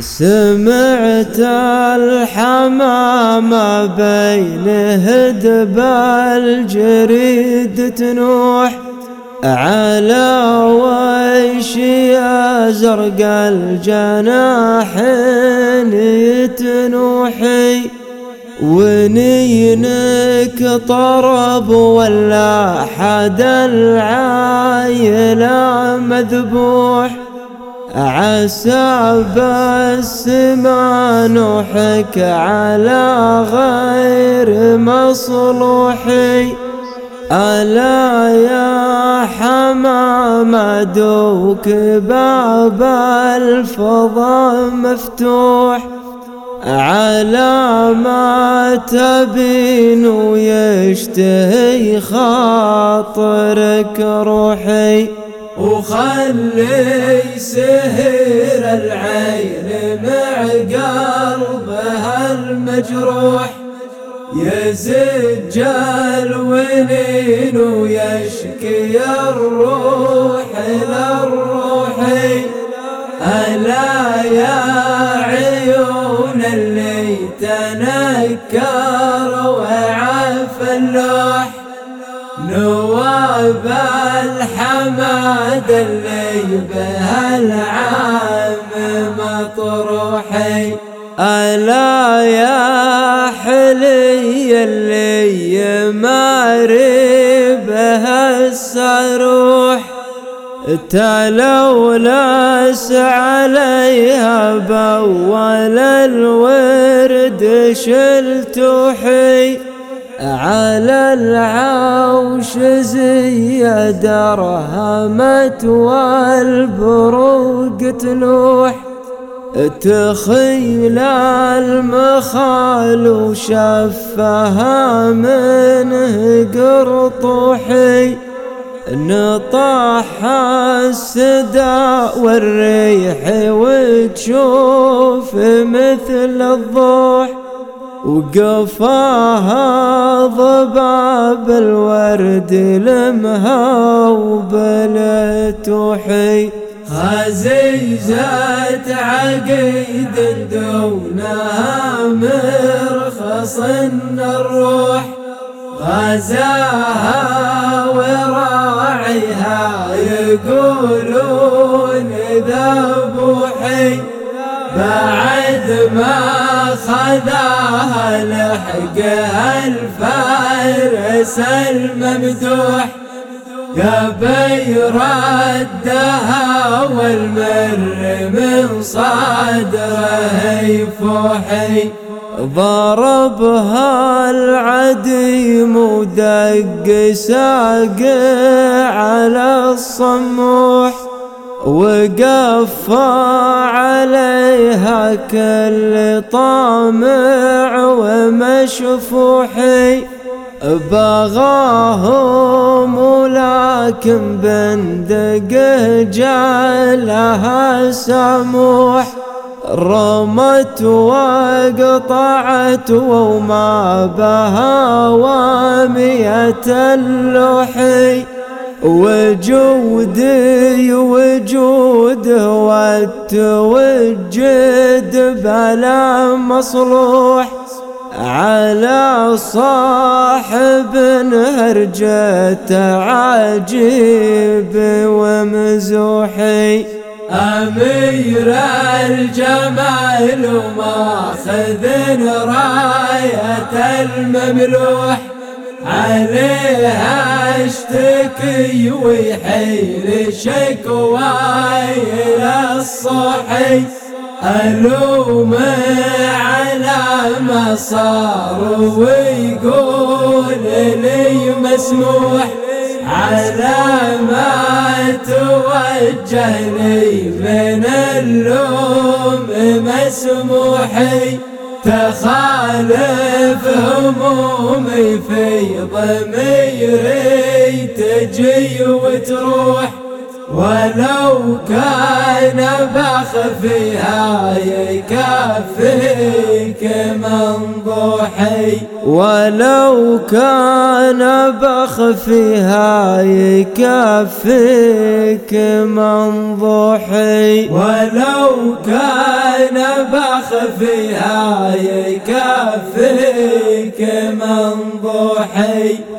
سمعت الحمام بين هدب الجريد تنوح على ويش يا زرق الجناحين يتنوحي ونينك طرب ولا حد العايلة مذبوح. عسى بس ما نحك على غير مصلوحي. ألا يا حمام دوك باب الفضا مفتوح. على ما تبين ويشتهي خاطرك روحي. وخلي سهر العين مع قلبها المجروح. يزج الونين ويشكي الروح للروح ألا يا عيون اللي تنكر وعف اللوح. نواب الحماد اللي بها العام مطروحي. ألا يا حلي اللي ماري بها الصاروح تلولس عليها بول الورد شلتوحي. على العوش زي درهمت والبروق تلوح تخيل المخال وشفها منه قرطوحي نطاح السداء والريح وتشوف مثل الضوح. وقفاها ضباب الورد لمها وبلتوحي خزيزة عقيد دونها مرخص الروح. غزاها وراعيها يقولون ذبوحي بعد ما خذاها لحقها الفارس الممدوح. قبي ردها والمر من صدره يفوحي. ضربها العديم ودق ساق على الصموح. وقفى عليها كل طامع ومشفوحي بغاهم ولكن بندقه جعلها سموح رمت وقطعت وما بها وامية اللحي وجودي وجوده والتوجد بلا مصلوح على صاحب هرجة عجيب ومزوحي أمير الجمال وماخذ راية المملوح. عليها اشتكي ويحيل شكواي للصحي ألوم على ما صار ويقول لي مسموح. على ما توجهني من اللوم مسموحي. تخالف همومي في ضميري تجي وتروح ولو كان بخفيها يكفيك منضوحي ولو كان بخفيها يكفيك منضوحي ولو كان بخفيها يكفيك منضوحي